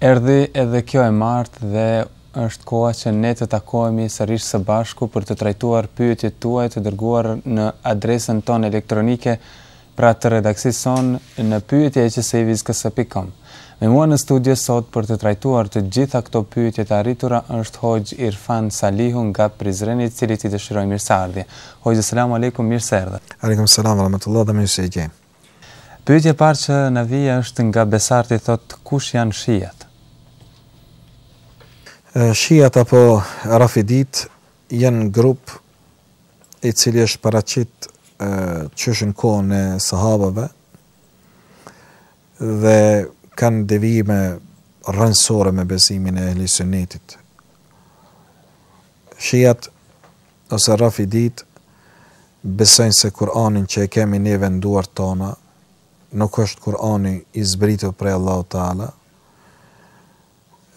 Erdhi edhe kjo e martë dhe është koha që ne të takohemi sërish së bashku për të trajtuar pyetjet tuaja të dërguara në adresën tonë elektronike, pra të redaksisë sonë në pyetje@seivizkse.com. Me mua në studio sot për të trajtuar të gjitha këto pyetje të arritura është Hoxhë Irfan Salihu nga Prizreni të cilit i dëshiroj mirëseardhje. Hoxhë selamu alejkum mirë se erdhët. Alejkum selam ve rahmetullah dhe mirë se ju gjeta. Pyetja e parë që na vjen është nga Besarti thotë kush janë shijat? Shijat apo Rafidit janë grup i cili është paraqit qysh në kohën e sahabave dhe kanë devijime rrënësore me besimin e ehli sunnetit. Shijat ose Rafiditë besojnë se Kur'anin që e kemi neve në duart tona nuk është Kur'ani i zbritur prej Allahut te Ala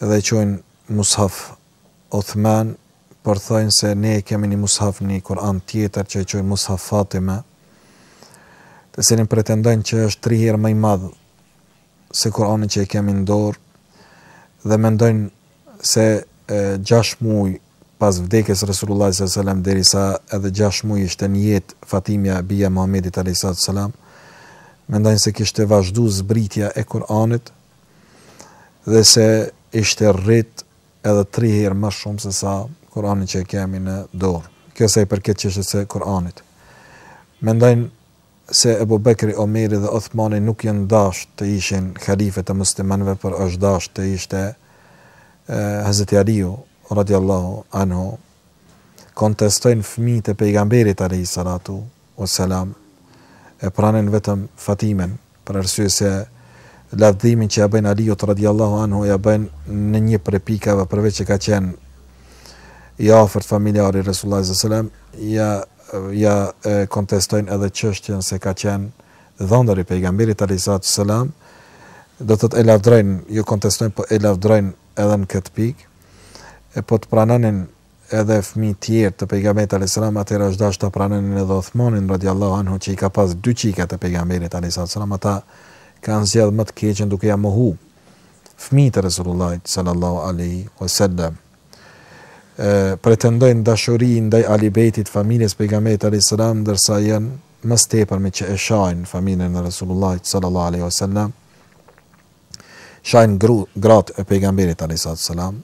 dhe e quajnë Mushaf Uthman, por thojnë se ne e kemi një Mushaf, një Kur'an tjetër që e quajnë Mushaf Fatime, të cilin pretendojnë që është tri herë më i madh se Kur'ani që e kemi në dorë dhe mendojnë se gjashtë muaj Pas vdekjes Resulullahi sallallahu alejhi ve sellem derisa edhe gjashtë muaj ishte në jetë Fatimja bija e Muhamedit alejhi salatu ves selam mendojnë se kishte vazhdu zbritja e Kur'anit dhe se ishte rrit edhe tri herë më shumë se sa Kur'ani që e kemi në dorë. Kjo sa i përket çështjes së Kur'anit. Mendojnë se Ebu Bekri, Omeri dhe Uthmani nuk janë dashtë të ishin halife të muslimanëve por është dashtë të ishte Hazreti Aliu radijallahu anhu kontestojnë fëmijët e pejgamberit alejhi salatu ve selam e pranin vetëm Fatimen për arsye se lavdërimin që ja bëjnë Aliut radiallahu anhu ja bëjnë në një prej pikave përveç që ka qenë i afërt familjar i Resulullah sallallahu alaihi wasallam ja ja e, kontestojnë edhe çështjen se ka qenë dhëndër i pejgamberit alaihi wasallam do të thotë e lavdrojnë, jo kontestojnë, po e lavdrojnë edhe në këtë pikë, e po të pranonin edhe fëmijë tjerë të Pejgamberit alejhi selam atëherë është dashtë ta pranonin edhe Uthmanin radijallahu anhu që i ka pas dy çika të Pejgamberit alejhi salatu selam ata kanë zgjedh më të keqen duke ja mohu fëmijët e Resulullahit sallallahu alaihi wasallam pretendojnë dashuri ndaj Ehli Bejtit familjes pejgamberit alayhis salam ndërsa janë më së tepërmi që e shajnë familjen e Resulullahit sallallahu alaihi wasallam shajnë gru, grat e pejgamberit alayhis salam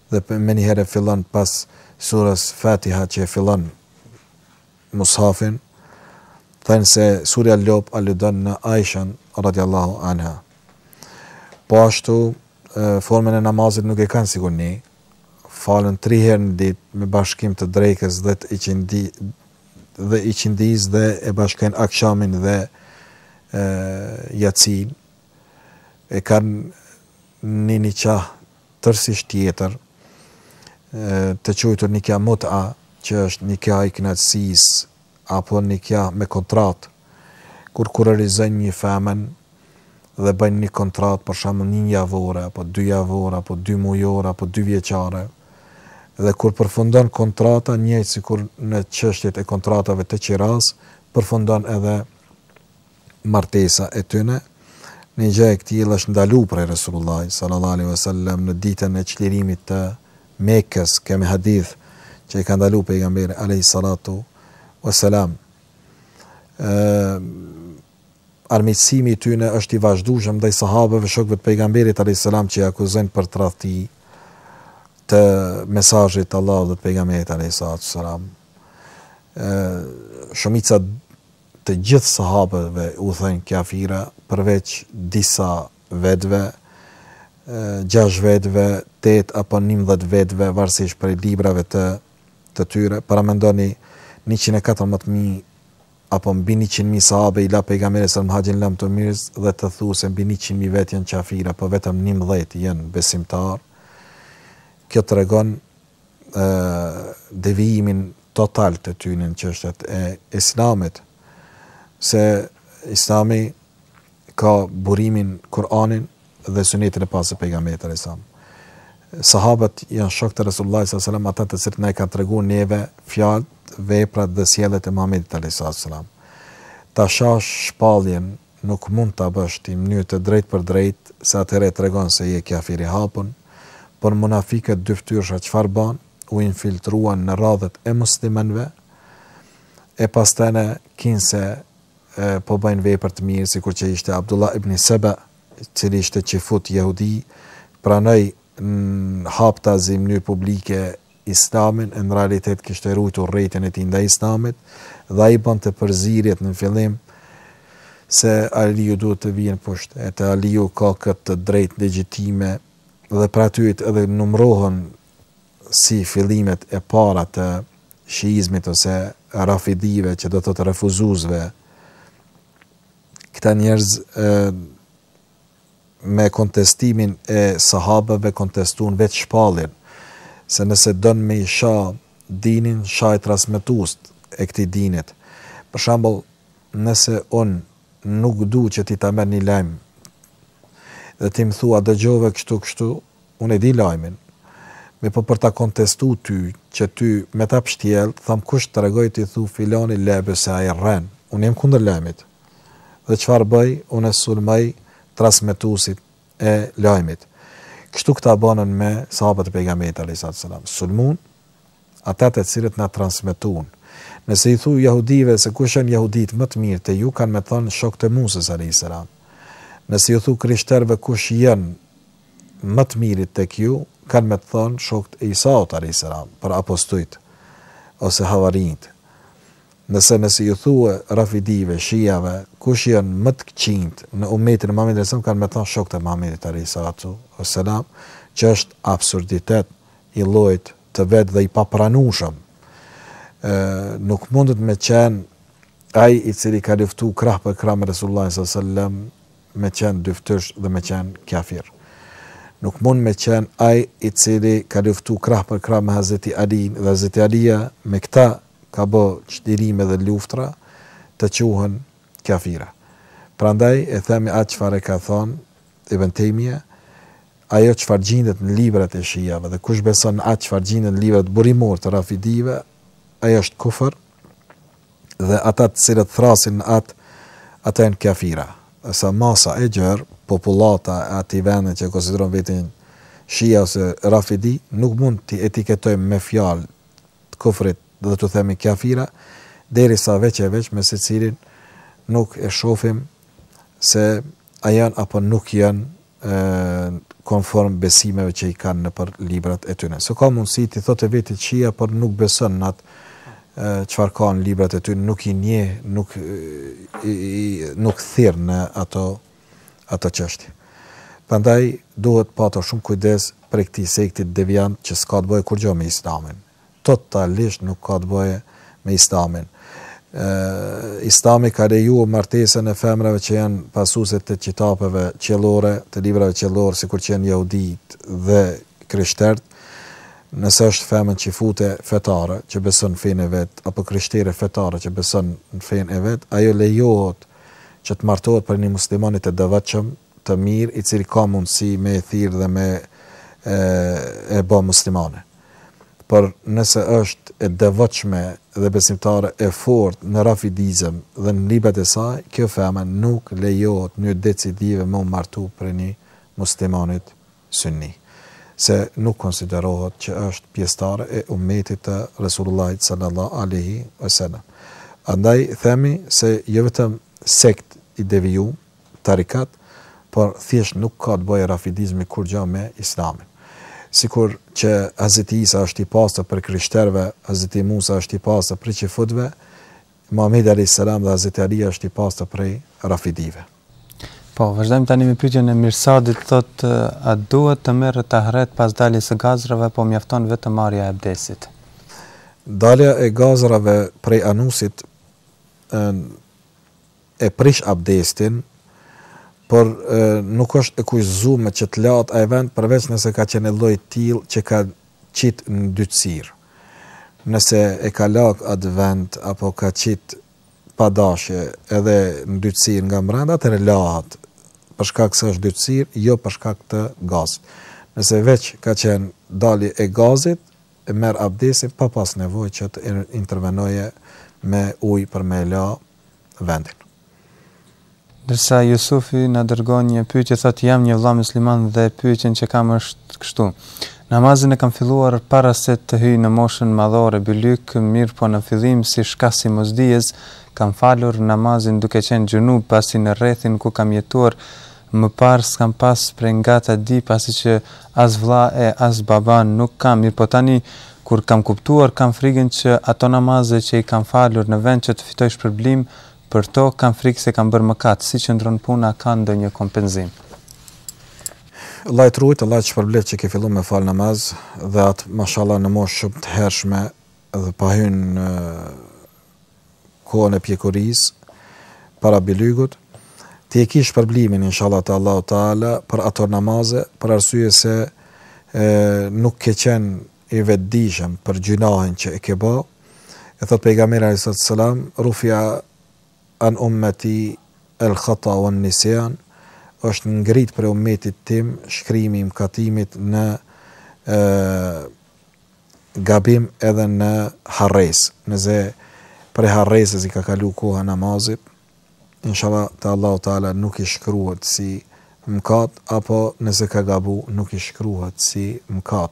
Dhe menjëherë fillon pas Surës Fatiha që e fillon Mushafin, thonë se Surja Lop aludon në Aishën radiallahu anha. Po ashtu, formën e namazit nuk e kanë sikur ne, falen tri herë në ditë me bashkim të drekës dhe të iqindi, dhe iqindisë dhe e bashkojnë akshamin dhe e, jacin, e kanë një nikah tërësisht tjetër, të quajtur nikah mut'a, që është nikah i kënaqësisë apo nikah me kontratë, kur kurorëzojnë një femër dhe bëjnë një kontratë për shembull një javore apo dy javore apo dy mujore apo dy vjeçare dhe kur përfundon kontrata njëjtë sikur në çështjet e kontratave të qirasë përfundon edhe martesa e tyne, një gjë e këtillë është ndalu prej Resulullahit sallallahu alejhi ve sellem në ditën e çlirimit të Mekës, kemi hadith që e ka ndalu pejgamberi alejhi salatu ve selam. Armiqësimi i tyne është i vazhdueshëm ndaj sahabeve shokëve të pejgamberit alejhi salam që i akuzojnë për tradhti të mesazhit të Allahut dhe të pejgamberit alejhi salatu ve selam. Shumica të gjithë sahabëve u thonë kafira, përveç disa vetëve, gjashtë vetëve, tetë apo njëmbëdhjetë vetëve, varësisht prej librave të të tyre. Paramendoni, njëqind e katërmbëdhjetë mijë apo mbi njëqind mijë sahabe i la pejgamberi a.s. n'haxhin e lamtumirës dhe të thush se mbi njëqind mijë vetë janë kafira, po vetëm njëmbëdhjetë janë besimtarë. Kjo tregon devijimin total të tyre në çështjet e Islamit, se Islami ka burimin Kur'anin dhe sunetin e pastër t'pejgamberit alayhis salam. Sahabët janë shokë të Resullullahit sallallahu alaihi wasallam, ata të cilët na i kanë tregu neve fjalët, veprat dhe sjelljet e Muhamedit alayhis salam. Ta shash shpalljen nuk mund ta bësh ti n'mnyrë të drejtpërdrejt se atëherë e tregon se je kjafir i hapun, por munafikët dyftyrsha çfarë banë, u infiltruan në radhët e muslimanëve e pastaj kinse po bëjnë vepër të mirë sikur që ishte Abdullah ibn Sebe, i cili ishte çifut jehudi, pranoi haptazi n'mënyrë publike Islamin, e në realitet kishte rujt urrejtjen e tij ndaj Islamit, dhe ai bënte përzierjet në fillim se Aliu duhet të vijë në pushtet, Aliu ka këtë të drejtë legjitime dhe prej aty edhe numërohen si fillimet e para të shiizmit ose rafidive që do të thotë refuzusve. Këta njerëz me kontestimin e sahabeve kontestuan vetë shpalljen, se nëse don me i sha dinin, shaj transmetuest e këtij dinit. Për shembull, nëse unë nuk du që ti ta merr një lajm dhe ti më thua dëgjove kështu kështu, unë e di lajmin. Mirpo për ta kontestu ty, që ty me ta pshtjell, tham kush të tregoj ti thu filani lebe se ai rren. Unë jem kunder lajmit. Dhe çfarë boj? Unë e sulmoj transmetuesin e lajmit. Kështu këta banën me sahabët e Pejgamberit alejhi salatu selam. Sulmun ata të cilët na transmetuan. Nëse ju thu jahudive se kush janë jahudit më të mirë te ju kanë me të thanë shokët e Musës alejhi selam. Nëse ju thu krishterëve kush janë më të mirit tek ju kanë me të thonë shokët e Isaut alejhi selam, për apostujt ose havarinjtë. Nëse nëse ju thue Rafidijve, Shijave, kush janë më të këqinjtë në Umetin e Muhamedit alejhi selam kanë me të thonë shokët e Muhamedit alejhi salatu selam, që është absurditet i llojit të vet dhe i papranueshëm. Ë nuk mundet me qenë ai i cili ka luftu krah për krah me Resulullahin sallallahu alejhi selam me qenë dyftysh dhe me qenë kafir. Nuk mund me qenë ai i cili ka luftu krah për krah me Hazreti Alin dhe Hazreti Alia me këta ka bo çlirime dhe luftëra të quhen kafira prandaj e themi atë çfarë e ka thonë ibn tejmije ajo çfarë gjindet në librat e shijave dhe kush beson në atë çfarë gjindet në librat burimor të rafidive ajo është kufër dhe ata të cilët thrasin në atë ata janë kafira sa masa e gjerë popullata e atij vendi që e konsideron veten shija ose rafidi nuk mund t'i etiketojmë me fjalë të kufrit dhe t'u themi kafira, derisa veç e veç me secilin nuk e shofim se a janë apo nuk janë konform besimeve që i kanë nëpër librat e tyne. Se ka mundësi t'i thotë vetit shia, por nuk beson në atë çfarë ka në librat e tyne, nuk i njeh, nuk, i, nuk thirr në ato ato çështje. Prandaj duhet patur shumë kujdes prej këtij sekti devijant që s'ka të bëjë kurgjo me Islamin. Totalisht nuk ka të bëjë me Islamin. Ë Islami ka lejuar martesën e femrave që janë pasuese të qitapeve qiellore, të librave qiellorë, sikur që janë jehudit dhe krishtert, nëse është femën çifute fetare, që beson në fenë e vet, apo krishtere fetare që beson në fenë e vet, ajo lejohet që të martohet prej një muslimani të devotshëm, të mirë, i cili ka mundësi me e thirr dhe me e ba muslimane. Por nëse është e devotshme dhe besimtare e fortë në rafidizëm dhe në librat e saj, kjo femër nuk lejohet një decidive me u martu prej një muslimanit Sunni, se nuk konsiderohet që është pjesëtare e Ummetit të Resulullahit sallallahu alejhi ve selem. Andaj themi se jo vetëm sekt i devijum, tarikat, por thjesht nuk ka të bëjë rafidizmi kurgjo me Islamin. Sikur që Hazreti Isa është i pastër prej krishterëve, Hazreti Musa është i pastër prej çifutëve, Muhamedi alejhi selam dhe Hazreti Alia është i pastër prej Rafidive. Po, vazhdojmë tani me pyetjen e Mirsadit, thotë a duhet të merret tahret pas daljes së gazrave apo mjafton vetëm marrja e abdesit? Dalja e gazrave prej anusit ë e prish abdestin, por nuk është e kushzume që të lahet ai vend përveç nëse ka qenë lloj tillë që ka qit ndytësirë. Nëse e ka lag atë vend apo ka qit pa dashje edhe ndytësirë nga mbrenda, atëherë lahet për shkak se është ndytësirë, jo për shkak të gazit. Nëse veç ka qenë dalje e gazit, e merr abdestin pa pas nevojë që të intervenojë me ujë për me e la vendin. Ndërsa Jusufi na dërgon një pyetje thotë jam një vëlla musliman dhe pyetjen që kam është kështu. Namazin e kam filluar para se të hyj në moshën madhore bylyk, mirëpo në fillim si shkas i mosdijes kam falur namazin duke qenë xhunub pasi në rrethin ku kam jetuar më parë s'kam pas prej nga ta di pasi që as vlla e as baba nuk kam mirëpo tani kur kam kuptuar kam frigën që ato namaze që i kam falur në vend që të fitoj shpërblim për to kam frikë se kam bërë mëkat si qëndron puna ka ndonjë kompenzim. Allah të rujt, Allah të shpërbleft që ke fillu me fal namaz dhe atë mashallah në moshë shumë të hershme dhe pa hy në kohën e pjekurisë para bylygut, ti e ke shpërblimin inshallah te Allahu Teala për ato namaze, për arsye se e, nuk ke qenë i vetëdijshëm për gjynahin që e ke bo. E thot pejgamberi alayhi salatu sallam, rufia an ummeti al khata wa an nisyan, është ngrit prej ummetit tim shkrimi i mkatimit në e, gabim edhe në harresë, nëse prej harresës i ka kalu koha namazit, inshallah te Allahu Teala nuk i shkruhet si mëkat apo nëse ka gabu nuk i shkruhet si mëkat,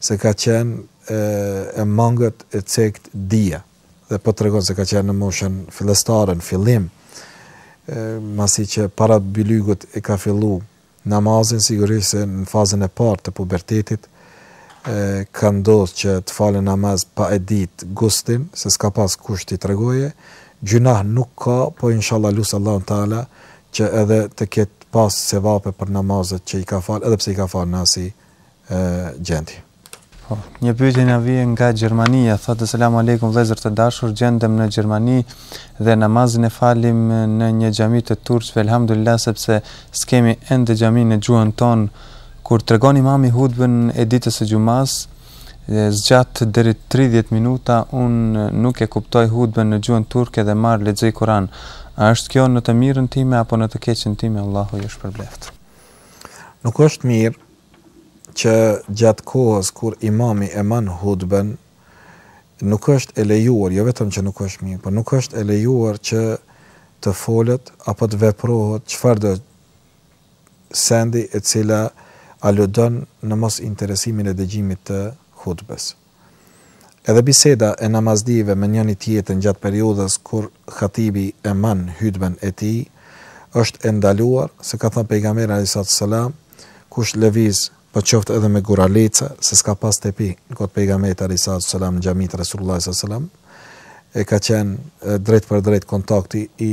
se ka qenë e, e mangët e cekt dije dhe po tregon se ka qenë në moshën fillestare në fillim, e, masi që para bylugut e ka fillu Namazin, sigurisht se në fazën e parë të pubertetit ka ndodhë që të falë namaz pa e ditë guslin, se s'ka pas kush t'i tregoje, gjynah nuk ka, po inshallah luse Allahun Teala që edhe të ketë pas sevape për namazet që i ka falë, edhe pse i ka falë në asi gjendje. Po, një pyetje na vjen nga Gjermania, thotë selam aleikum vëllezër të dashur, gjendem në Gjermani dhe namazin e falim në një xhami të turqve, elhamdulillah sepse s'kemi ende xhami në gjuhën tonë. Kur tregon imami hutbën e ditës së xhumas, zgjat deri 30 minuta, un nuk e kuptoj hutbën në gjuhën turke dhe marr lexoj Kur'an. A është kjo në të mirën time apo në të keqen time? Allahu ju shpërbleftë. Nuk është mirë që gjatë kohës kur imami e man hutben nuk është e lejuar, jo vetëm që nuk është mirë, por nuk është e lejuar që të folet apo të veprohet çfarëdo sendi e cila aludon në mos interesimin e dëgjimit të hutbes. Edhe biseda e namazlive me njëni-tjetrin gjatë periudhës kur hatibi e man hytben e tij është e ndaluar, se ka thënë Pejgamberi alejhi salatu selam, Kush lëviz, po qoftë edhe me guralice, se s'ka pas tepih në kohë të Pejgamberit alejhi salatu selam në xhami të Resulullahit sallallahu alejhi ve sellem, e ka qenë drejtpërdrejt kontakti i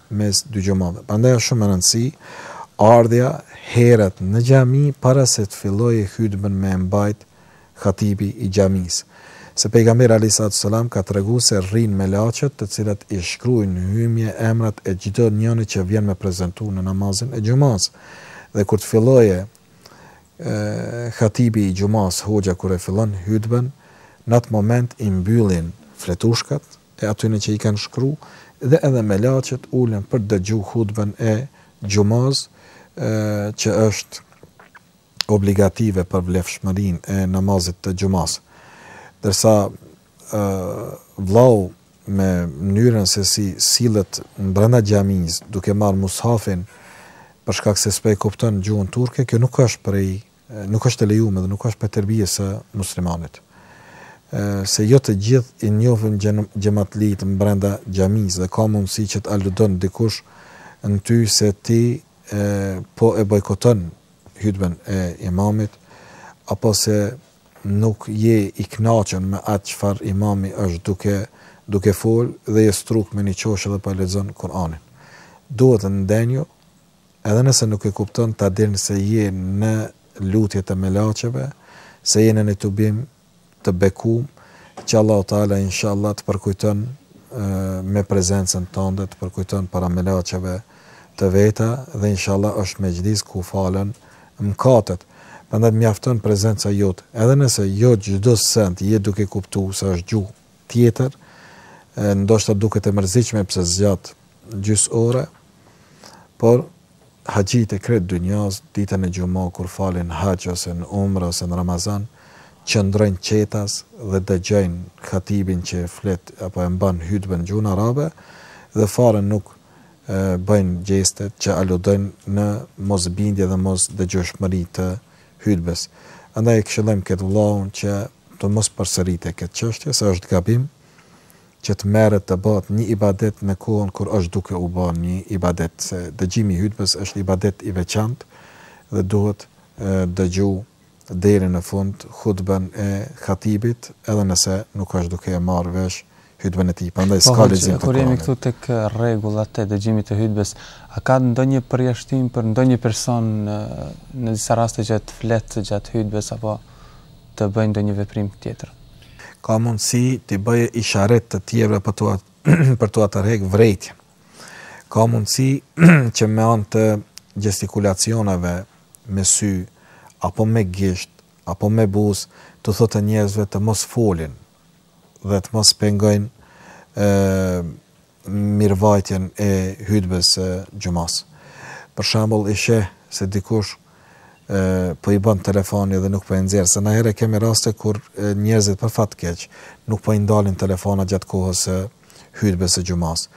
mes dy xhumave. Prandaj është shumë me rëndësi ardhja herët në xhami para se të fillojë hutbën me e mbajt hatibi i xhamisë. Se Pejgamberi alejhi salatu selam ka tregu se rrinë melaqet të cilat i shkrujnë në hymje emrat e çdo njënit që vjen me prezantu në namazin e xhumasë. Dhe kur të fillojë hatibi i xhumasë, hoxha kur e fillon hutbën, në atë moment i mbyllin fletushkat, e atyne që i kanë shkru dhe edhe melaqet ulen për dëgju hutben e xhumas që është obligative për vlefshmërinë e namazit të xhumas ndërsa vllau me mënyrën se si sillet mbrenda xhamisë duke marr mus'hafin për shkak se s'po e kupton gjuhën turke kjo nuk është prej Nuk është e lejume dhe nuk është prej terbijes së muslimanit. Se jo të gjithë i njohin xhematlijtë brenda xhamisë dhe ka mundësi që të aludon dikush në ty se ti po e bojkoton hutben e imamit apo se nuk je i kënaqur me atë çfarë imami është duke duke fol dhe je struk me një qoshe dhe po e lexon Kur'anin. Duhet ndenjë Edhe nëse nuk e kupton ta dish se je në lutje të melaçeve, se je në një tubim të bekum, që Allahu Teala inshallah të përkujton me prezencën tënde, të përkujton para melaçeve të veta dhe inshallah është mexhlis ku falen mëkatet. Prandaj mjafton prezenca jote, edhe nëse jo çdo send je duke kuptu se është gjuhë, tjetër, ndoshta duket e mërzitshme pse zgjat gjys ore, por haxhijtë e krejt dynjas ditën e xhuma kur falin haxh ose në umre ose në ramazan qëndrojnë qetas dhe dëgjojnë khatibin që flet apo e mban hytben n'gjuhën arabe dhe fare nuk bëjnë gjeste që aludojnë në mosbindje dhe mosdëgjueshmëri të Hutbes. Andaj e këshillojmë këtë vëllaun që të mos përsërite këtë çështje, se është gabim që të merret të bëhet një ibadet në kohën kur është duke u ban një ibadet, se dëgjimi i hutbes është ibadet i veçantë dhe duhet dëgju deri në fund hutben e khatibit edhe nëse nuk është duke e marrë vesh hutben e tij, prandaj s'ka lexim të Kur'anit. Kur jemi këtu tek rregullat e dëgjimit të hutbes, a ka ndonjë përjashtim për ndonjë person në, në disa raste që të flet gjatë hutbes apo të bëjë ndonjë veprim tjetër? Ka mundësi të bëjë isharet të tjerëve për të për të ua tërhek vrejtjen. Ka mundësi që me anë të gestikulacioneve me sy apo me gisht apo me buzë t'u thotë njerëzve të mos folin dhe të mos pengojnë mirëvajtjen e hutbes së xhumasë. Për shembull, i sheh se dikush ë po i bën telefoni dhe nuk po e nxjerr, se naherë kemi raste kur njerëzit për fat keq nuk po i ndalin telefonat gjatë kohës së hutbes së xhumasë.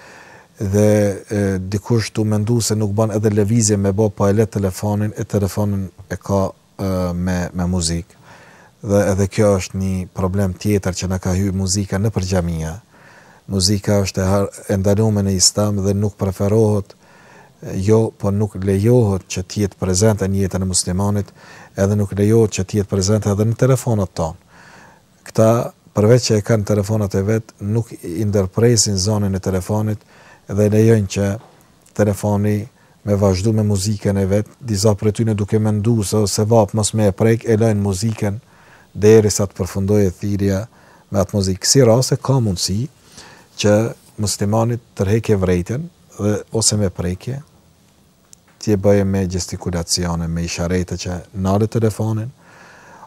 Dhe e, dikush tu mendu se nuk bën edhe lëvizje me bë, po e le telefonin e telefonin e ka me me muzikë dhe edhe kjo është një problem tjetër që na ka hy muzika nëpër xhamia. Muzika është e, e ndalume në Islam dhe nuk preferohet jo, po nuk lejohet që të jetë prezente në jetën e muslimanit, edhe nuk lejohet që të jetë prezente edhe në telefonat tonë. Këta përveç që e kanë telefonat e vet, nuk i ndërpresin zanin e telefonit dhe lejojnë që telefoni me vazhdu me muzikën e vet, disa prej tyre duke menduar se është sevap mos me e prek, e lajnë muzikën derisa të përfundojë thirrja me atë muzikë. Kësi raste ka mundësi që muslimani të tërheke vrejtjen dhe ose me prekje, T'ja bëje me gjestikulacione, me isharete qe nale telefonin,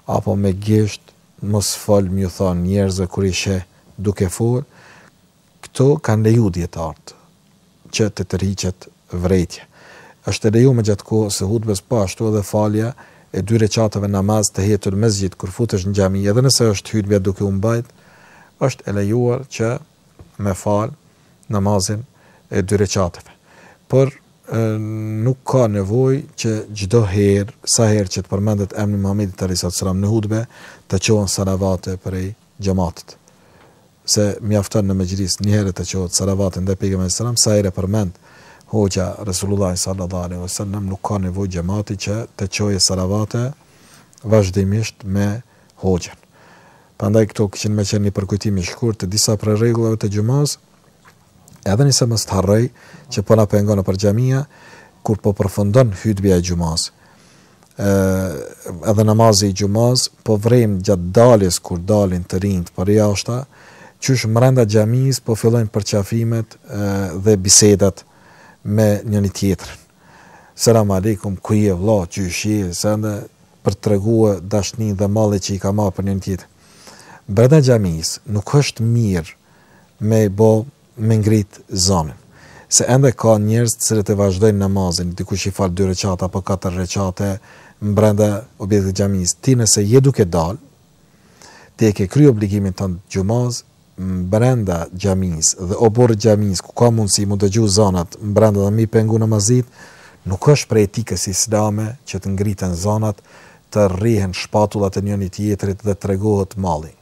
apo me gisht, mos fol me ju thonë njerzve kur i sheh duke fol, kto kan leju dijetart që të tërhiqet vërejtja. Është e lejume gjatë kohës së hutbes po ashtu edhe falja e dy reqateve namaz tehijetul mesxhid kur futesh në xhami edhe nëse është hutbja duke u mbajt është e lejuar që me falë namazin e dy reqateve. Por nuk ka nevojë që çdo herë, sa herë që të përmendet emri i Muhamedit alaihi salatu selam në hutbe, të çohen salavate prej xhematit. Se mjafton në mexhlis një herë të çohet salavate ndaj pejgamberit alaihi salam, sa herë përmend hoxha Resulullah sallallahu alaihi wasallam, nuk ka nevojë xhemati që të çojë salavate vazhdimisht me hoxhën. Prandaj këto kishin me qenë një përkujtim i shkurtë të disa prej rregullave të xhumas, edhe nëse mos të harroj që po na pengon nëpër xhamija kur po përfundon hutbja e xhumas. Ë edhe namazi i xhumas po vrem gjatë daljes kur dalin të rinjt për jashta, qysh mrenda xhamis po fillojnë përqafimet dhe bisedat me njëri tjetrin. Selam aleikum, ku je vëlla, qysh je, sende, për të tregue dashnin dhe mallin që i ka marrë për njëri tjetrin. Brenda xhamisë nuk është mirë me bo me ngrit zonin. Se ende ka njerëz të cilët e vazhdojnë namazin, dikush i fal dy reqate apo katër reqate mbrenda objektit të xhamisë. Ti nëse je duke dalë, Ti e ke kry obligimin e xhumas mbrenda xhamis dhe oborrit xhamis ku ka mundësi mu dëgju zanat mbrenda dhe mi pengu namazit, nuk është prej etikës islame që të ngriten zanat, të rrihen shpatullat e njëri tjetrit dhe të tregohet malli.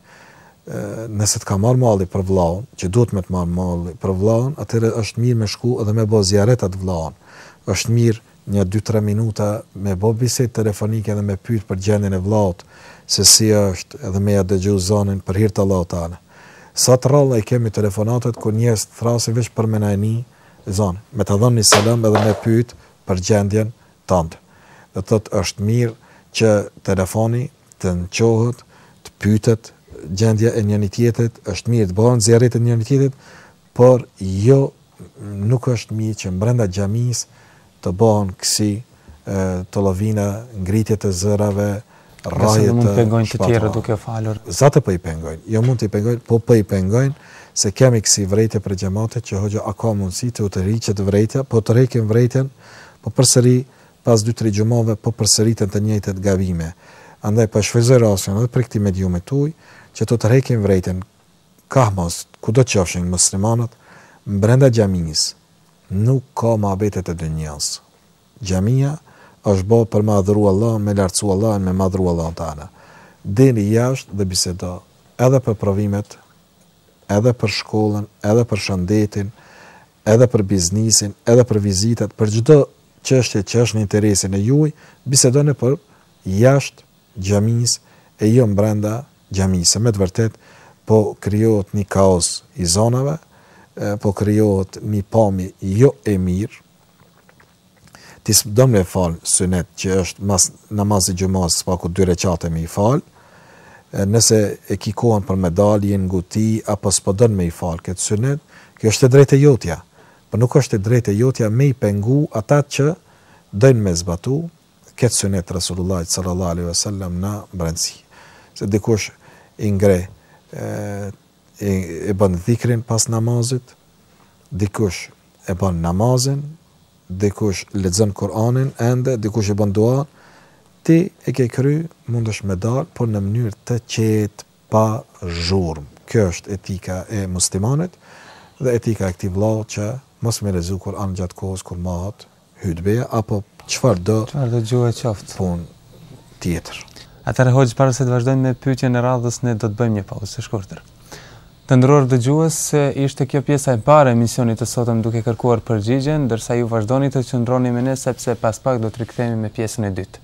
Nëse të ka marr malli për vëllaun, që duhet me të marr malli për vëllaun, atëherë është mirë me shku edhe me bë zijaret atë vëllaun. Është mirë një dy tre minuta me bo bisedë telefonike dhe me pyt për gjendjen e vllaut se si është dhe me ja dëgju zënin për hir të Allahut teala sa të rralla i kemi telefonatat kur njerzt thrasin veç për me na e ni zonë me ta dhënë një selam edhe me pyt për gjendjen tënde do të thotë është mirë që telefoni të çohet të pytet gjendja e njëri tjetrit është mirë të bëhen zijaretet njëri tjetrit por jo Nuk është mirë që mbrenda xhamisë të bëhen kësi të llovina, ngritje të zërave, rrahje te shpatullat. Besoj mund të pengojnë të tjerët duke falur. Zaten po i pengojnë. Jo mund të i pengojnë, po po i pengojnë se kemi kësi vrejtje prej xhematit që hoxha a ka mundësi t'u tërhiqet vrejtja, po tërhekim vrejtjen, po përsëri pas 2-3 xhumave po përsëriten të njëjtat gabime. Andaj po shfryzoj rastin edhe prej këtij mediumit tuj që të tërhekim vrejtjen. Kahmos,, kudo qofshin muslimanët, brenda xhamisë nuk ka muhabete të dynjasë. Xhamia është bo për me adhuru Allahun, me lartësu Allahun, me madhru Allahun Teala. Dilni jashtë dhe bisedo edhe për provimet, edhe për shkollën, edhe për shëndetin, edhe për biznisin, edhe për vizitat, për çdo çështje që është në interesin e juaj, bisedoni përjashtë xhamisë e jo mbrenda xhamisë se me të vërtetë po krijohet një kaos i zanave, po krijohet një pamje jo e mirë, ti s'po don me fal synet që është mas namazit xhumasë së paku dy rekate me i fal, nëse e ki kohën për me dalë, je n'nguti, apo s'po don me i falë këtë synet, kjo është e drejtë e jotja, por po nuk është e drejtë e jotja me i pengu ata që dojn me zbatu, këtë synet të Resulullahit sallallahu alaihi wasallam në brendësi. Se dikush i ngre e e bën dhikrin pas namazit, dikush e bën namazin, dikush lexon Kur'anin ende, dikush e bën dua, ti e ke kry, mundesh me dal, por në mënyrë të qetë, pa zhurmë. Kjo është etika e muslimanit dhe etika e këtij vllai që mos me lexu Kur'an gjatë kohës kur bëhet hutbeja apo çfarëdo Çfarëdo gjuhe qoftë. punë tjetër. Atëherë hoxhë para se të vazhdojmë me pyetjen e radhës ne do të bëjmë një pauzë të shkurtër. Të nderuar dëgjues, ishte kjo pjesa e parë e emisionit të sotëm duke kërkuar përgjigjen, ndërsa ju vazhdoni të qëndroni me ne sepse pas pak do të rikthehemi me pjesën e dytë.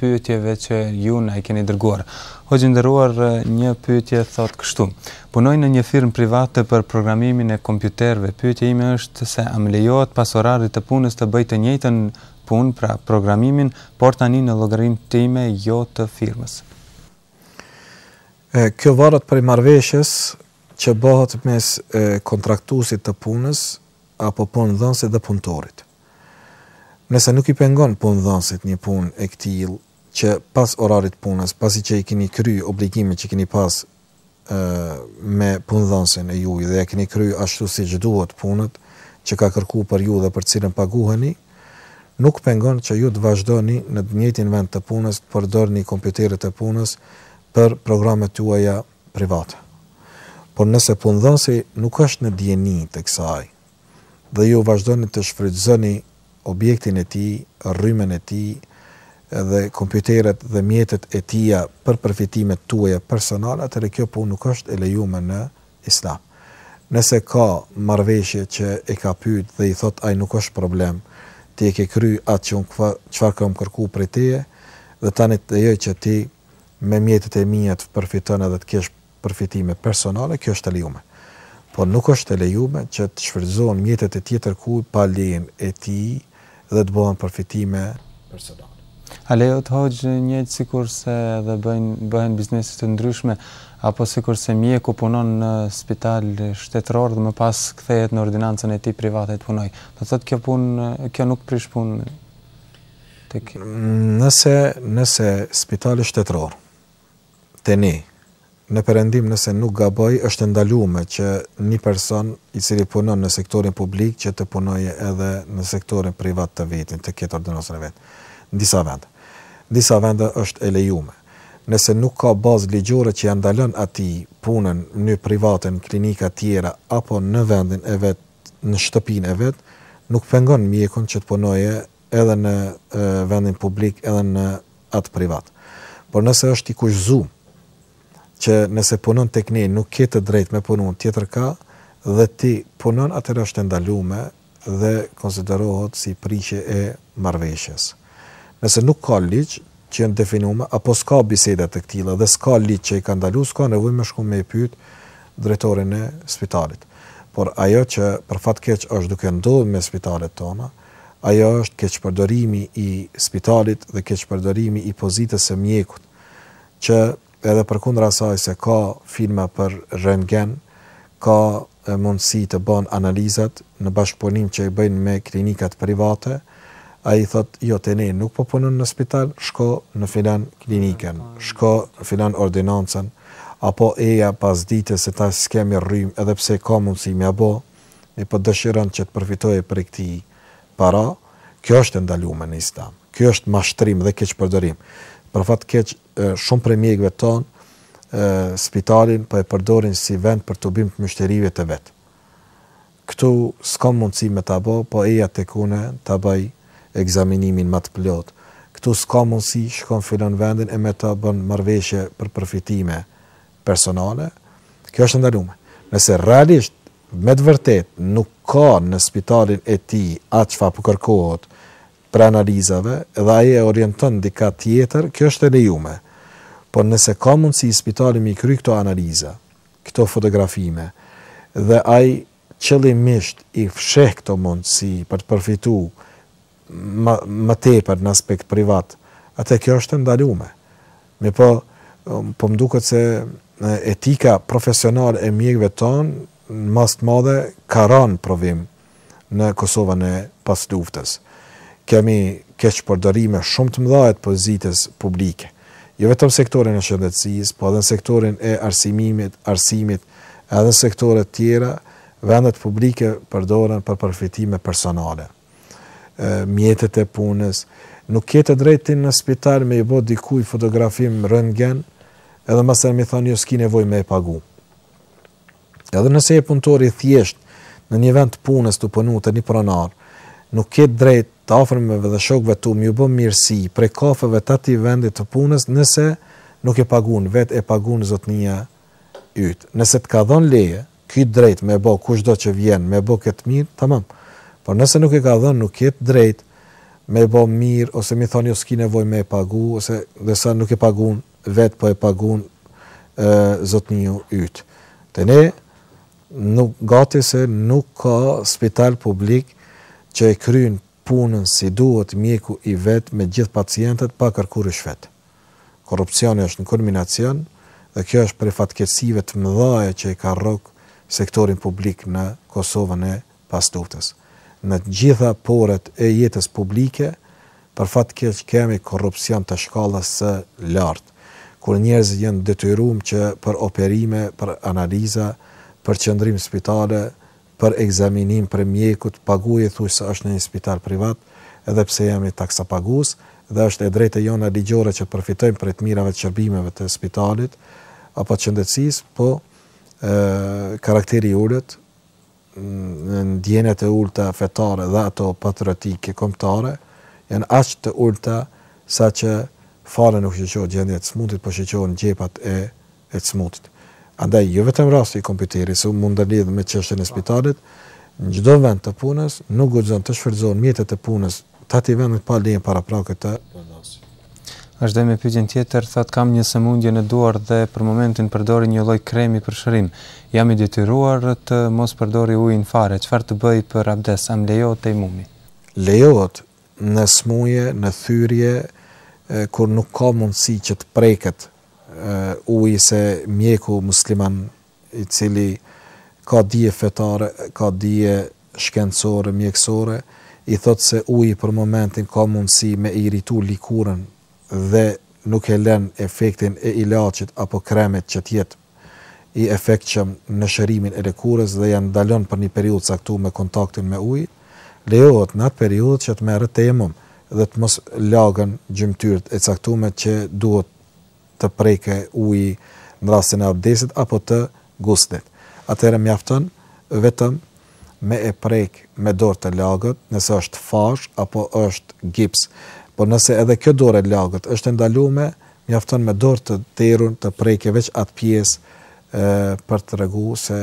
pyetjeve që ju na i keni dërguar. Hoxhë i nderuar, një pyetje thotë kështu. Punoj në një firmë private për programimin e kompjuterëve. Pyetja ime është se a më lejohet pas orarit të punës të bëj të njëjtën punë, pra programimin, por tani në llogarinë time, jo të firmës. Kjo varet prej marrëveshjes që bëhet mes kontraktuesit të punës apo punëdhënësit dhe punëtorit. Nëse nuk i pengon punëdhënësit një punë e këtillë që pas orarit punës, pasi që i keni kry obligimet që keni pas me punëdhënësin e juj dhe ja keni kry ashtu siç duhet punët që ka kërku prej ju dhe për të cilën paguheni, nuk pengon që ju të vazhdoni në të njëjtin vend të punës të përdorni kompjuterët e punës për programet tuaja private. Por nëse punëdhënësi nuk është në dijeni të kësaj, dhe ju vazhdoni të shfrytëzoni objektin e tij, rrymen e tij dhe kompjuterët dhe mjetet e tia për përfitimet tuaja personale, atëherë kjo punë nuk është e lejume në Islam. Nëse ka marrëveshje që e ka pyet dhe i thotë ai nuk është problem, ti e ke kry atë që unë çfarë kam kërku prej teje dhe tani të lejoj që ti me mjetet e mia të përfiton edhe të kesh përfitime personale, kjo është e lejume. Por nuk është e lejume që të shfrytëzohen mjetet e tjetërkujt pa lejen e tij dhe të bëhen përfitime personale. A lejohet hoxhë njëjtë sikurse edhe bëjnë bëhen biznese të ndryshme apo sikurse mjeku punon në spital shtetëror dhe më pas kthehet në ordinancën e tij private të punojë. Do të thotë kjo punë kjo nuk prish punë tek Nëse nëse spitali shtetëror te ne. Në Perëndim nëse nuk gaboj është e ndalume që një person i cili punon në sektorin publik që të punoje edhe në sektorin privat të vetin të ketë ordinancën e vet. Në disa vende. Në disa vende është e lejume. Nëse nuk ka bazë ligjore që ja ndalon atij punën në mënyrë private në klinika tjera apo në vendin e vet në shtëpinë e vet nuk pengon mjekun që të punoje edhe në vendin publik edhe në atë privat. Por nëse është i kushtëzum që nëse punon tek ne nuk ke të drejtë me punu tjetër ka, dhe ti punon atëherë është e ndalume dhe konsiderohet si prishje e marrëveshjes. Nëse nuk ka ligje që janë definume, apo s'ka biseda të këtilla dhe s'ka ligj që i ka ndalu, s'ka nevojë me shku me e pyt drejtorin e spitalit. Por ajo që për fat keq është duke ndodhë me spitalet tona, Ajo është keqpërdorimi i spitalit dhe keqpërdorimi i pozitës së mjekut, që edhe përkundër asaj se ka filma për rentgen, ka mundësi të bëhen analizat në bashkëpunim që i bëjnë me klinikat private, ai thotë jo te ne nuk po punon në spital, shko në filan klinikën, shko në filan ordinancën, apo eja pasdites se tash s'kemi rrymë edhe pse ka mundësi me ia bo. mirëpo dëshiron që të përfitojë prej këtij para, kjo është e ndalume në Islam. Kjo është mashtrim dhe keqpërdorim. Për fat të keq, shumë prej mjekëve tonë spitalin po e përdorin si vend për tubim të myshterive të vet. Këtu s'ka mundësi me ta bo, po eja tek unë ta bëj ekzaminimin ma të plotë. Këtu s'ka mundësi, shko n'filan vendin e me ta bën marrëveshje për përfitime personale, kjo është e ndalume. Nëse realisht me të vërtetë nuk ka në spitalin e tij atë çfarë po kërkohet prej analizave dhe ai e orienton dikah tjetër, kjo është e lejume. Por nëse ka mundësi spitali me i kry këto analiza, këto fotografime, dhe ai qëllimisht i fsheh këto mundësi për të përfitu më tepër në aspekt privat, atëherë kjo është e ndalume. Mirëpo, po më duket se etika profesionale e mjekëve tonë në masë të madhe ka rënë provim në Kosovën e pasluftës. Kemi keqpërdorime shumë të mëdha të pozitës publike. Jo vetëm sektorin e shëndetësisë, po edhe në sektorin e arsimimit, arsimit, Edhe në sektoret tjera, vendet publike përdoren për përfitime personale. Mjetet e punës, nuk ke të drejtë ti në spital me i bë dikujt fotografim rëntgen, edhe mes me i thonë jo, s'ki nevojë me e pagu. Edhe nëse je punëtor i thjesht në një vend të punës tu punu te një pronar, nuk ke drejt të afërmëve dhe shokëve tu me ju bë mirësi prej kafeve të atij vendit të punës nëse nuk e pagun vetë, e pagun zotnia yt nëse të ka dhënë leje ki drejt me bo kushdo që vjen me bo këtë mirë tamam por nëse nuk e ka dhënë nuk ke të drejt me bo mirë ose me i thonë jo ski nevojë me e pagu ose nëse nuk e pagun vet po e pagun ë zotniu yt te ne nuk gati se nuk ka spital publik që e kryen punën si duhet mjeku i vet me gjithë pacientët pa kërku ryshfet. Korrupsioni është në kulminacion dhe kjo është prej fatkeqësive të mëdha që i ka rrok sektorin publik në Kosovën e pasluftës. Në të gjitha poret e jetës publike, për fat të keq kemi korrupsion të shkallës së lartë, kur njerëzit janë detyrum që për operime, për analiza, për qëndrim spitale, Për ekzaminim prej mjekut pagujnë thu se është në një spital privat edhe pse jemi taksapagues dhe është e drejtë e jona ligjore që të përfitojmë prej të mirave të shërbimeve të spitalit apo të shëndetësisë po karakteri i ulët ndjenjat e ulëta fetare dhe ato patriotike kombëtare janë aq të ulëta saqë fare nuk shqyrtohet gjendja e të smundit po shqyrtohen xhepat e e të smutit. Andaj, jo vetëm rasti i kompjuterit, se mund ndërlidh me çështjen e spitalit, në çdo vend të punës, nuk guxon të shfrytëzon mjetet e punës të atij vendit pa lejen paraprake të pronësit. Vazhdojmë me pyetjen tjetër, thotë kam një sëmundje në duar dhe për momentin përdori një lloj kremi për shërim. Jam i detyruar të mos përdori ujin fare. Çfarë të bëj për abdes? A m'lejohet tejemumi? Lejohet në smundje, në thyrje, kur nuk ka mundësi që të preket uji se mjeku musliman i cili ka dije fetare, ka dije shkencore, mjekësore, i thot se uji për momentin ka mundësi me irritu lëkurën dhe nuk e len efektin e ilaçit apo kremit që të jetë i efektshëm në shërimin e lëkurës dhe ja ndalon për një periudhë t'caktume me kontaktin me ujin. Lejohet në atë periudhë që të merret tejemum dhe të mos lagen gjymtyrët e caktume që duhet të preke uji në rastin e abdesit apo të guslit. Atëherë mjafton vetëm me e prek me dorë të lagët nëse është fashë apo është gips. Por nëse edhe kjo dorë e lagët është e ndalume, mjafton me dorë të terun të preke veç atë pjesë për të tregu se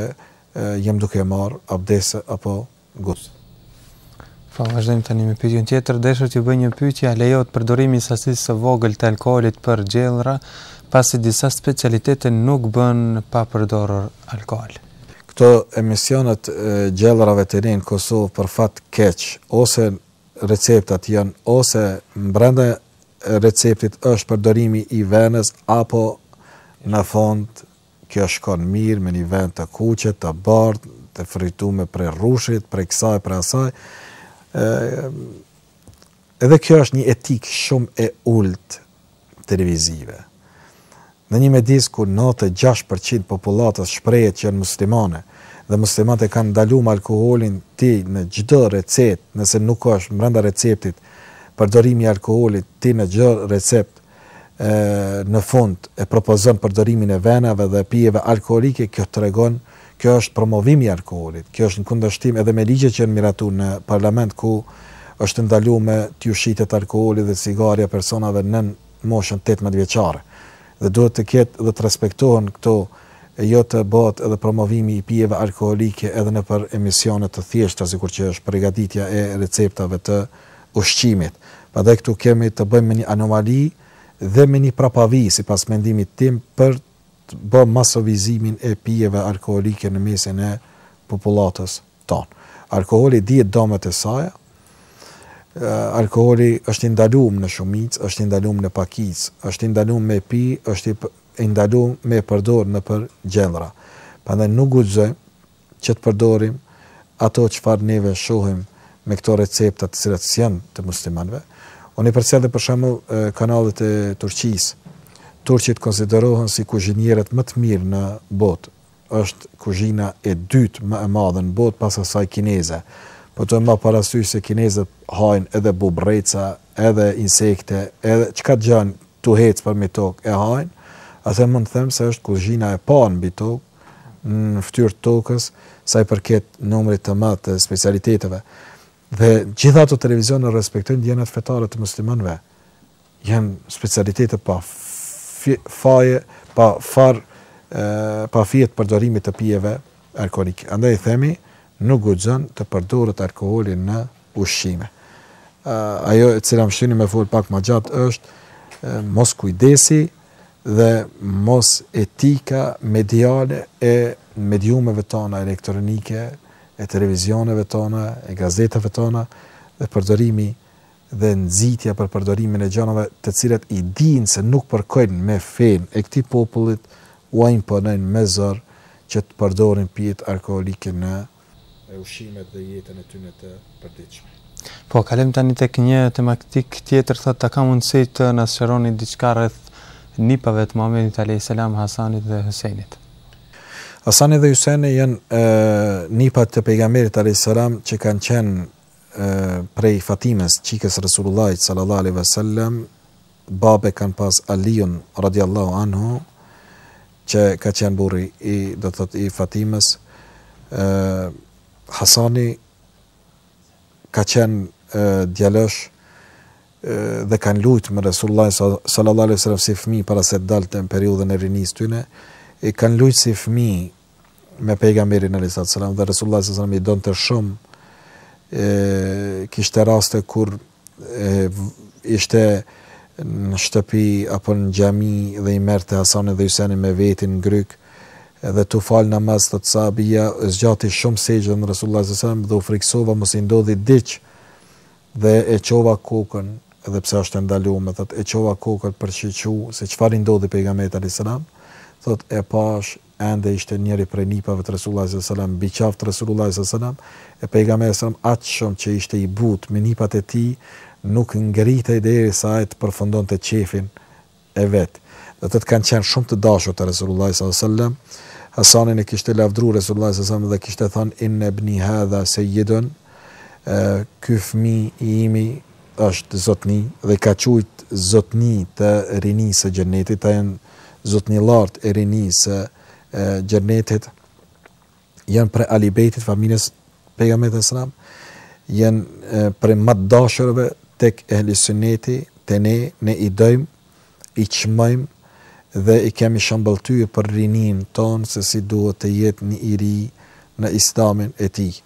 jam duke marrë abdes apo Gusl. Po vazhdojmë tani me pyetjen tjetër. Deshta t'ju bëj një pyetje, a lejohet përdorimi i sasisë së vogël të alkoolit për gjellra, pasi disa specialitete nuk bën pa përdorur alkool? Këto emisionet e gjellrave te ne në Kosovë për fat keq, ose receptat janë ose brenda receptit është përdorimi i venës apo në fund Kjo shkon mirë me një venë të kuqe, të bardhë, të fërtume prej rrushit, prej kësaj, prej asaj. Edhe kjo është një etikë shumë e ultë televizive. Në një medis ku 96% e popullatës shprehet që janë muslimane dhe muslimanët e kanë ndalum alkoholin ti në çdo recept, nëse nuk është mrenda receptit përdorimi i alkoholit ti në çdo recept, në fund e propozon përdorimin e venave dhe pijeve alkoolike, kjo tregon, kjo është promovim i alkoolit, kjo është në kundërshtim edhe me ligjet që janë miratu në parlament ku është ndalume t'ju shitet alkooli dhe cigarja personave nën moshën tetëmbëdhjetë vjeçare. Dhe duhet të ketë dhe të respektohen këto e jo të bëhet edhe promovimi i pijeve alkoolike edhe nëpër emisione të thjeshta sikur që është përgatitja e receptave të ushqimit. Prandaj këtu kemi të bëjmë me një anomali dhe me një prapavijë, sipas mendimit tim, për të bë masovizimin e pijeve alkoolike në mesin e popullatës tonë. Alkooli dihet dëmet e saj, alkooli është i ndalum në shumicë, është i ndalum në pakicë, është i ndalum me e pi, është i ndalum me e përdor nëpër gjellëra. Prandaj nuk guxojmë që të përdorim ato çfarë neve shohim me këto recepta të cilat s'janë të muslimanëve. Unë i përcjell për shembull kanalet e Turqisë. Turqit konsiderohen si kuzhinierët më të mirë në botë. Është kuzhina e dytë më e madhe në botë pas asaj kineze. Po të marrim parasysh se kinezët hajnë edhe bubreca, edhe insekte, edhe çka gjajnë tu hec përmbi tokë e hajnë, atëherë mund të them se është kuzhina e parë mbi tokë në fytyrë të tokës, sa i përket numrit të madh të specialiteteve. Dhe gjithë ato televizione respektojnë ndjenjat fetare të muslimanëve. Janë specialitete pa faje, pa far, pa fije të përdorimit të pijeve alkoolike. Andaj themi, nuk guxon të përdoret alkooli në ushqime. Ajo e cila më shtyn me fol pak më gjatë është moskujdesi dhe mosetika mediale e mediumeve tona elektronike, e televizioneve tona, e gazetave tona dhe përdorimi dhe nxitja për përdorimin e gjanave të cilat i dinë se nuk përkojnë me fenë e këtij popullit ua imponojnë me zor që të përdorin pijet alkoolike në ushqimet dhe jetën e tyne të përditshme. Po, kalojmë tani tek një tematikë tjetër, thotë a ka mundësi të na sqaroni diçka rreth nipave të Muhamedit alejhi selam, Hasanit dhe Husejnit? Hasani dhe Husejni janë nipat e pejgamberit alejhi selam që kanë qenë prej Fatimes, çikës Resulullahit sallallahu alejhi wasallam, Babë e kanë pas Aliun radijallahu anhu që ka qenë burri i do të thotë i Fatimes ë Hasani ka qenë djalosh dhe kanë lujt me Resulullah sallallahu alaihi wasallam si fëmijë para se të dalte në periudhën e rinisë tyne e kanë lujt si fëmijë me pejgamberin alejhi selam dhe Resulullah Selam i donte shumë, e, kishte raste kur e, ishte në shtëpi apo në xhami dhe i merrte Hasanin dhe Husejnin me vetin në grykë dhe tu u falë në namaz thotë sahabija zgjati shumë sexhden Resulullah Selam dhe u friksova mos i ndodhi diç dhe e çova kokën edhe pse është ndaluar me thotë e çova kokën për me shiku se çfarë i ndodhi pejgamberit alayhis salam thotë e pashë Ende ishte njëri prej nipave të Resullullahit sallallahu alejhi dhe selam mbi qafë të Resullullahit sallallahu alejhi dhe selam, e Pejgamberi sallallahu alejhi dhe selam aq shumë që ishte i butë me nipat e tij nuk ngritej deri sa ai të përfundonte qejfin e vet. Do thotë kanë qenë shumë të dashur te Resullullahi sallallahu alejhi dhe selam. Hasanin e kishte lavdru Resullullahit sallallahu alejhi dhe selam dhe kishte thënë, Inne ibni hadha seyyidun, Ky fëmijë i imi është zotni dhe i ka qujt zotni të rinisë së xhenetit ata janë zotnillarët e rinisë së xhenetit janë prej alibejtit familjes pejgamberit alejhi selam janë prej më të dashurve tek ehli sunneti te ne ne i dojmë i çmojmë dhe i kemi shëmbëltyr për rininë tonë se si duhet të jetë një i ri në islamin e tij.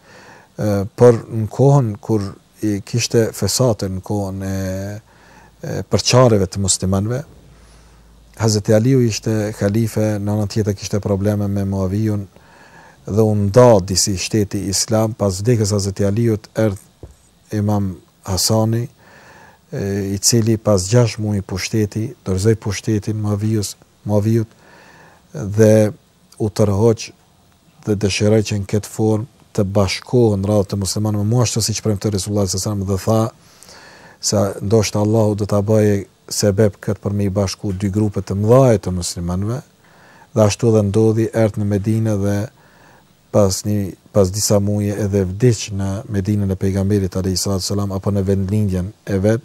Por në kohën kur i kishte fesate në kohën e përçarjeve të muslimanëve. Hazreti Aliu ishte halife, në anën tjetër kishte probleme me Muaviun dhe u nda disi shteti islam pas vdekjes së Hazreti Aliut erdh Imam Hasani i cili pas 6 muaj pushteti dorëzoi pushtetin Muavius, Muaviut dhe u tërhoq dhe dëshiroi që në këtë formë të bashkohen radhët e muslimanëve mu ashtu siç premtoi Resulullah sallallahu alaihi wasallam dhe tha se ndoshta Allahu do ta bëjë sebeb këtë për me i bashku dy grupe të mëdha të muslimanëve dhe ashtu edhe ndodhi erdhi në Medinë dhe pas një pas disa muje edhe vdiq në Medinën e Pejgamberit alejhi salatu selam apo në vendlindjen e vet,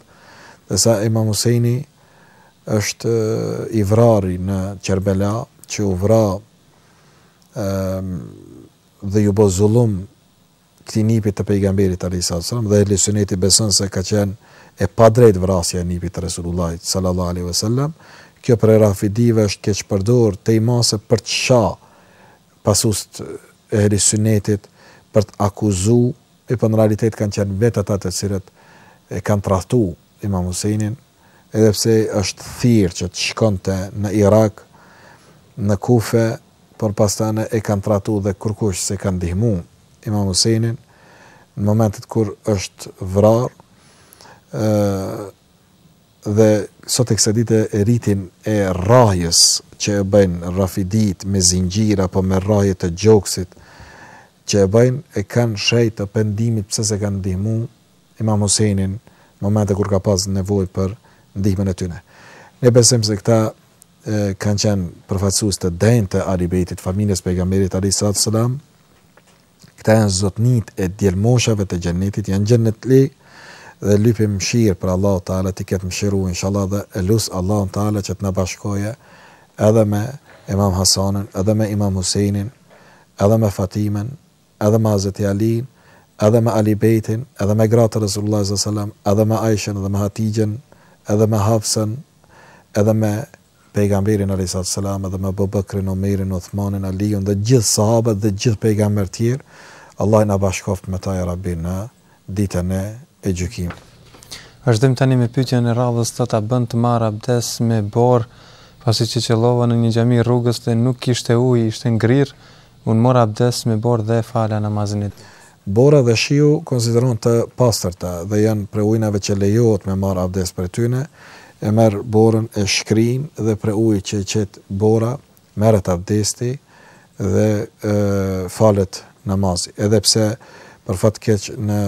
ndërsa Imam Huseini është i vrari në Kerbela, që u vra dhe iu bo zullum këtij nipit të pejgamberit alayhi sallam dhe ehli suneti beson se ka qenë e padrejtë vrasja e nipit të Resulullahit sallallahu alaihi wasallam. Kjo prej Rafidive është keqpërdor tej mase për të sha pasuesit e Ehli Sünnetit për të akuzu, mirëpo në realitet kanë qenë vetë ata të cilët e kanë tradhtu Imam Husejnin, edhe pse është thirr që të shkonte në Irak, në Kufe, por pastaj e kanë tradhtu dhe kurkush s'e kanë ndihmu Imam Husejnin në momentet kur është vrarë, dhe sot e kësaj dite ritin e rrahjes që e bëjnë rafiditë me zinxhirë apo me rrahje të gjoksit që e bëjnë e kanë shej të pendimit pse s'e kanë ndihmu Imam Husejnin në momente kur ka pas nevojë për ndihmën e tyre. Ne besojmë se këta kanë qenë përfaqësues të denjtë të Alibejtit, familjes pejgamberit alejhi salatu selam Këta janë zotnitë e djelmoshave të xhenetit janë xhenetli dhe lypim mshirë prej Allahu Teala t'i ketë mshiru inshallah dhe e lus Allahun Teala që të na bashkojë edhe me Imam Hasanin edhe me Imam Husejnin edhe me Fatimen edhe me Hazreti Alinë edhe me Alibejtin edhe me gratë e Resulullahit sallallahu alejhi wasallam edhe me Aishën edhe me Hatixhen edhe me Hafsen edhe me Pejgamberin alejhissalatu vesselam edhe me Abu Bekrin, Omerin, Uthmanin, Aliun dhe gjithë Sahabët dhe gjithë Pejgamberët tjerë, Allahi na bashkoftë me ta Ja Rabbi në Ditën e e Gjykimit. Vazhdojmë tani me pyetjen e radhës thotë a bën të marrë abdes me borë pasi që qëllova në një xhami rrugës dhe nuk kishte ujë ishte ngrirë unë mora abdes me borë dhe e fala namazin. Bora dhe shiu konsiderohen të pastërta dhe janë prej ujnave që lejohet me marrë avdes prej tyne, e merr borën e shkrin dhe prej ujit që e qet bora merret avdesti dhe falet namazi, edhe pse për fat të keq në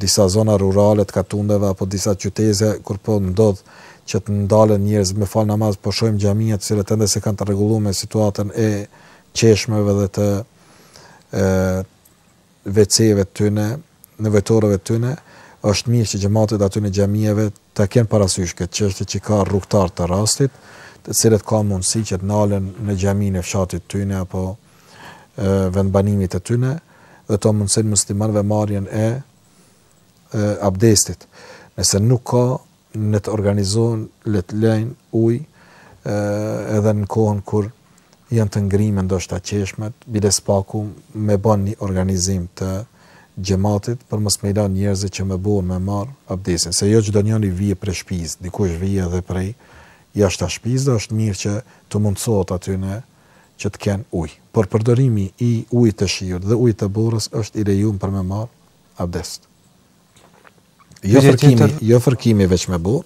disa zona rurale të katundeve apo disa qyteze kur po ndodh që të ndalen njerëzit me fal namaz po shohim xhamia të cilat ende s'e kanë të rregullume situatën e çeshmeve dhe të e, veceve të tyne, nevojtoreve të tyne, është mirë që xhematet atyne xhamieve ta kenë parasysh këtë çështje që ka rrugtar të rastit, të cilët ka mundësi që të nalen në xhaminë e fshatit tyne apo vendbanimit të tyne, dhe t'ua mundësojnë muslimanve marrjen e, e abdestit. Nëse nuk ka, Le të organizohen, le të lejnë ujë edhe në kohën kur janë të ngrime ndoshta çeshmet, bile së paku me bo një organizim të xhematit për mos me i lanë njerëzit që me bojën me marrë abdesin. Se jo çdonjëni vjen prej shpisë, dikush vjen edhe prej jashta shpisë dhe është mirë që t'u mundësohet atyne që të kenë ujë. Por përdorimi i ujit të shiut dhe ujit të borës është i lejum për me marrë abdest. Jo fërkimi, jo fërkimi veç me borë,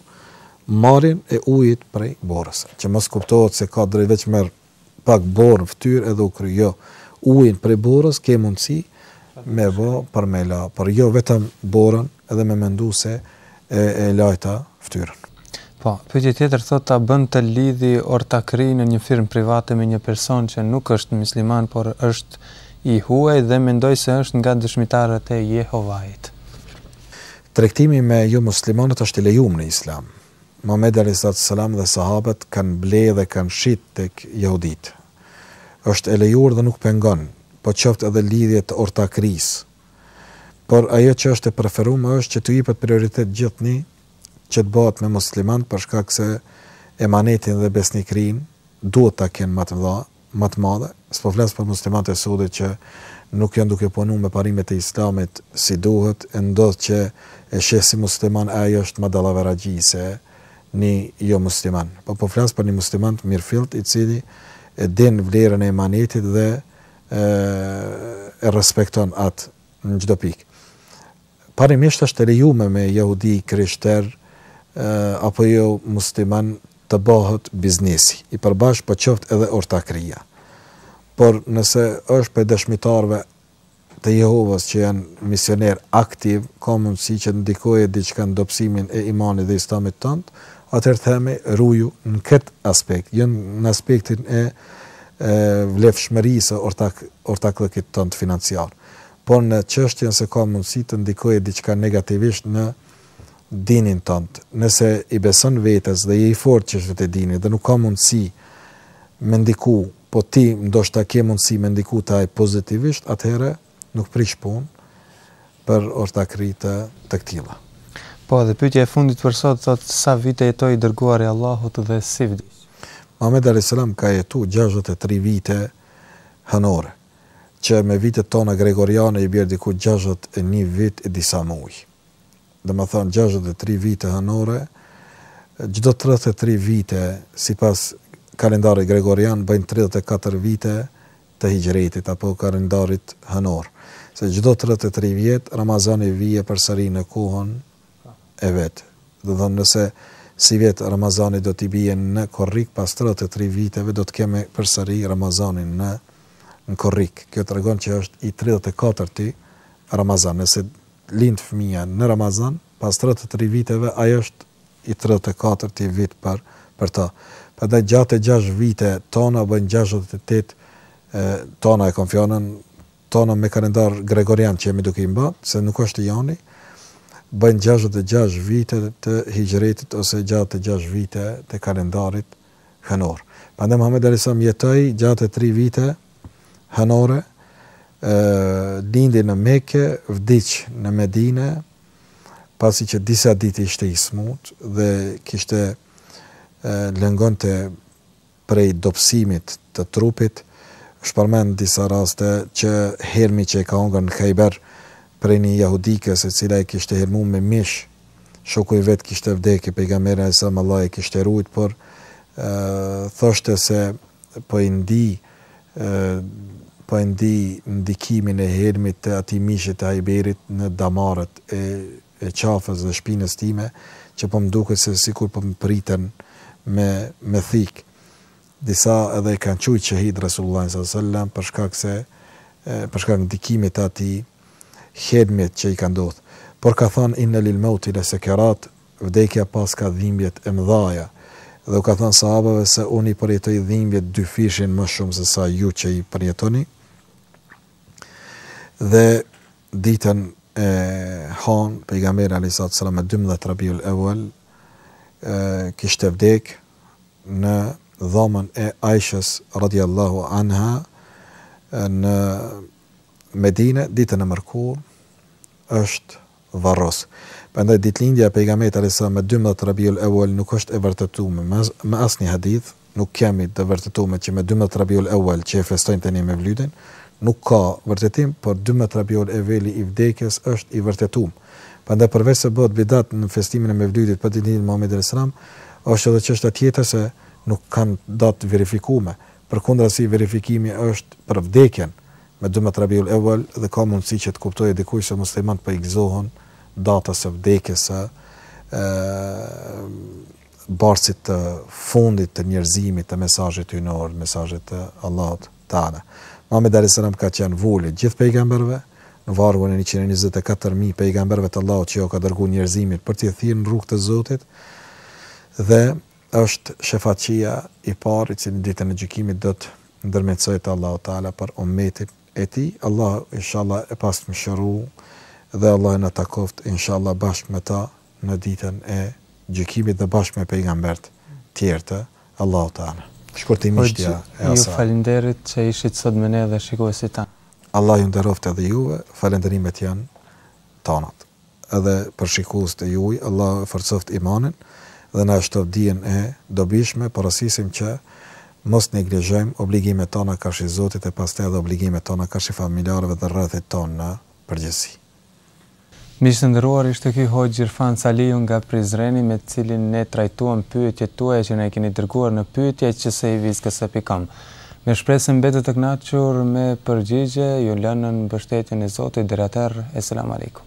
marrjen e ujit prej borës. Që mos kuptohet se ka drejt veç merr pak borë në fytyrë edhe u kry. Jo. Ujin prej borës ke mundësi me bo për me la, por jo vetëm borën edhe me mendu se e, e lajta fytyrën. Po, pyetje tjetër thotë a bën të lidhi ortakëri në një firmë private me një person që nuk është musliman por është i huaj dhe mendoj se është nga Dëshmitarët e Jehovait. Tregtimi me jomuslimanët është i lejum në Islam. Muhamedi alejhi salatu selam dhe sahabët kanë ble dhe kanë shit tek jehuditë. Është e lejuar dhe nuk pengon, po qoftë edhe lidhje të ortakërisë. Por ajo që është e preferume është që t'u jepet prioritet gjithnjë që të bëhet me muslimanët për shkak se emanetin dhe besnikërinë duhet ta kenë më të mëdha, më të madhe, s'po flas për muslimanët e sodit që nuk janë duke punu me parimet e Islamit si duhet, e ndodh që e sheh si musliman e ai është më dallaveraxhi se një jo musliman. Po po flas për një musliman të mirëfillt i cili e din vlerën e emanetit dhe e, e respekton atë në çdo pikë. Parimisht është e lejume me jahudi, krishter apo jo musliman të bëhet biznesi i përbashkët po qoftë edhe ortakëria. Por nëse është prej dëshmitarëve të Jehovës që janë misionerë aktiv, ka mundësi që të ndikojë diçka në dobësimin e imanit dhe islamit tënd, atëherë themi ruaju në këtë aspekt, jo në aspektin e vlefshmërisë së ortak ortakllëkit tënd financiar. por në çështjen se ka mundësi të ndikojë diçka negativisht në dinin tënd. Nëse i beson vetes dhe je i fortë që ti e din dhe nuk ka mundësi me ndiku, po ti ndoshta ke mundësi me ndiku te ai pozitivisht, atëherë nuk prish punë për ortakri të të këtila. Po, dhe pyetja e fundit për sot thot sa vite jetoi i dërguari i Allahut dhe si vdiq? Muhamedi alayhis salam ka jetu 63 vite hënore. që me vitet tona gregoriane i bie diku gjashtëdhjetë e një vit e disa muj. Domethënë gjashtëdhjetë e tri vite hënore, çdo tridhjetë e tri vite sipas kalendarit gregorian bëjnë tridhjetë e katër vite të hixhretit apo kalendarit hënor. Se çdo tridhjetë e tri vjet Ramazani vije përsëri në kohën e vet. Domethënë nëse sivjet Ramazani do t'i bie në korrik pas tridhjetë e tri viteve do të kemi përsëri Ramazanin në në korrik. Kjo tregon që është i tridhjetë e katërti Ramazan. Nëse lind fëmija në Ramazan, pas tridhjetë e tri viteve ai është i tridhjetë e katërti vit për për ta. Prandaj gjashtëdhjetë e gjashtë vite tona bën gjashtëdhjetë e tetë tona e kam fjalën tona me kalendar gregorian që jemi duke i mba, se nuk është i joni, bëjnë gjashtëdhjetë e gjashtë vite të hixhretit ose gjashtëdhjetë e gjashtë vite të kalendarit hënor. Prandaj Muhamed alayhis salam jetoi gjashtëdhjetë e tri vite hënore, ë lindi në Mekë, vdiq në Medinë, pasi që disa ditë ishte i smut dhe kishte lëngonte prej dobësimit të trupit, siç përmend disa raste që helmi që e ka hongër në Hajber prej një jahudikes e cila e kishte helmu me mish, shoku i vet kishte vdek e Pejgamberi alejhi selam Allahu e kishte rujt por thoshte se po e ndi po e ndi ndikimin e helmit të atij mishi të Hajberit në damarët e e qafës dhe shpinës time, që po më duket se sikur po më priten me me thikë. Disa edhe e kanë quajt shehid Resulullahin sallallahu alejhi ve sellem për shkak se për shkak ndikimit të atij helmit që i ka ndodhur. Por ka thënë inna lil mauti le sekerat, vdekja paska dhimbjet e mëdhaja. Dhe u ka thënë sahabëve se unë i përjetoj dhimbjet dyfishin më shumë se sa ju që i përjetoni. Dhe ditën e hanë pejgamberi alayhi salatu wasalam me 12 Rabiul Awal kishte vdek në dhomën e Aishës radiallahu anha në Medine ditën e mërkurë është varros. Prandaj ditëlindja e pejgamberit alayhis salam me 12 Rabiul Awal nuk është e vërtetume me, me asnjë hadith, nuk kemi të vertetume që me dymbëdhjetë Rabiul Ewwel që e festojnë tani Mevlydin, nuk ka vertetim, por dymbëdhjetë Rabiul Ewweli i vdekjes është i vertetum. Prandaj përveç se bëhet bidat në festimin e Mevlydit për ditëlindjen e Muhamedit alejhi selam, është edhe çështja tjetër se nuk kanë datë të verifikume, përkundrazi verifikimi është për vdekjen me dymbëdhjetë Rabiul Ewwel dhe ka mundësi që të kuptojë dikush se muslimanët po i gëzohen datës së vdekjes së bartësit të fundit të njerëzimit të mesazhit hyjnor, mesazhit të Allahut Teala. Muhamedi alayhis salam ka qenë vulë e gjithë pejgamberëve, në vargun e 124 mijë pejgamberëve të Allahut që ia ka dërgu njerëzimit për t'i thirrë në rrugë të Zotit dhe është shefatçia i parë i cili ditën e gjykimit do të ndërmjetësojë te Allahu Teala për ummetin e tij. Allah inshallah e pastë mëshiru dhe Allah e na takoft inshallah bashkë me ta në ditën e gjykimit dhe bashkë me pejgambert tjerë të Allahut Teala. Shkurtimisht ja e asaj. Ju falemnderit që ishit sot me ne dhe shikuesit tanë. Allah ju nderoftë edhe juve, falenderimet janë tonat. Edhe për shikuesit e juaj, Allahu na e forcoftë imanin dhe na e shtoftë dijen e dobishme, porosisim që mos neglizhojmë obligimet tona karshi Zotit e pastaj edhe obligimet tona karshi familjarëve dhe rrethit tonë në përgjithësi. Miq të nderuar ishte ky Hoxhë Irfan Saliu nga Prizreni me të cilin ne trajtuam pyetjet tuaja që na i keni dërguar në pyetje@qsiviskësa.com. Me shpresë se mbetet të kënaqur me përgjigje, ju lë nën mbështetjen e Zotit deri atëherë Eselamu Alejkum.